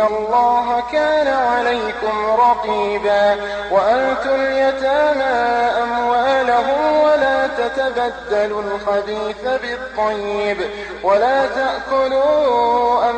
الله كان عليكم رقيبا وأنتم اليتامى أموالهم ولا تتبدلوا الخبيث بالطيب ولا تأكلوا أموالهم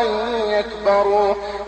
أن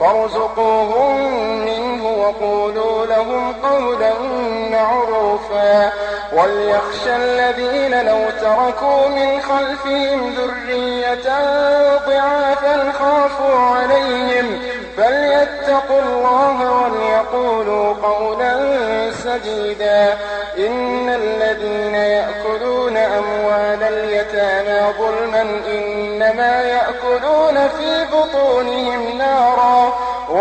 فارزقوهم منه وقولوا لهم قولا معروفا. وليخشى الذين لو تركوا من خلفهم ذرية ضعافا خافوا عليهم. فليتقوا الله وليقولوا قولا سديدا. إن الذين يأكلون أموال اليتامى ظلما إنما يأكلون في بطونهم نارا.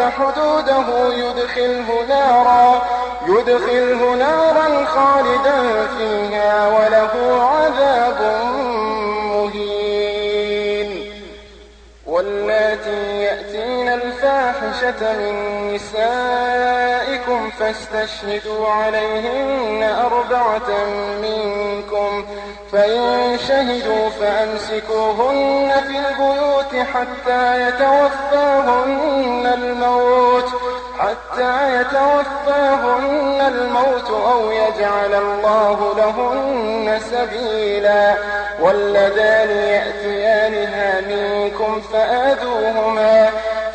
حدوده يدخله نارا يدخله نارا خالدا فيها وله عذاب الفاحشة من نسائكم فاستشهدوا عليهن أربعة منكم. فإن شهدوا فأمسكوهن في البيوت حتى يتوفاهن الموت حتى يتوفاهن الموت أو يجعل الله لهن سبيلا. واللذان يأتيانها منكم فآذوهما.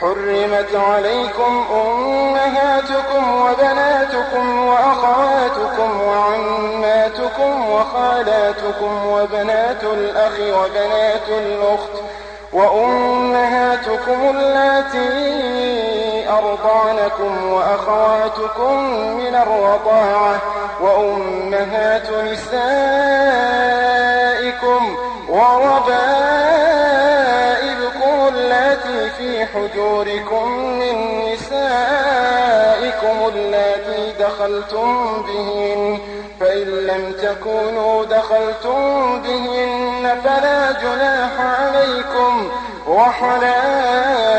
حرمت عليكم أمهاتكم وبناتكم وأخواتكم وعماتكم وخالاتكم وبنات الأخ وبنات الأخت وأمهاتكم اللاتي أرضعنكم وأخواتكم من الرضاعة وأمهات نسائكم في حجوركم من نسائكم اللاتي دخلتم بهن فإن لم تكونوا دخلتم بهن فلا جناح عليكم. وحلائل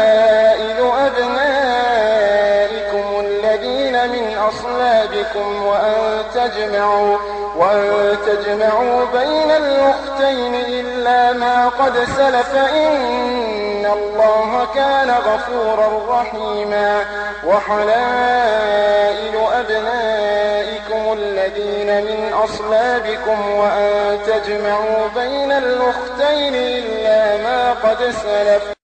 أبنائكم الذين من أصلابكم وأن تجمعوا وأن تجمعوا بين الأختين إلا ما قد سلف إن الله كان غفورا رحيما وحلائل أبنائكم الذين من أصلابكم وأن تجمعوا بين الأختين إلا ما قد سلف